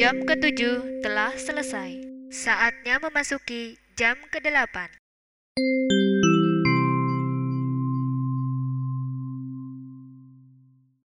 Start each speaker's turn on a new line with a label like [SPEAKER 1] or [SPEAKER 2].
[SPEAKER 1] Jam ketujuh telah selesai. Saatnya memasuki jam kedelapan.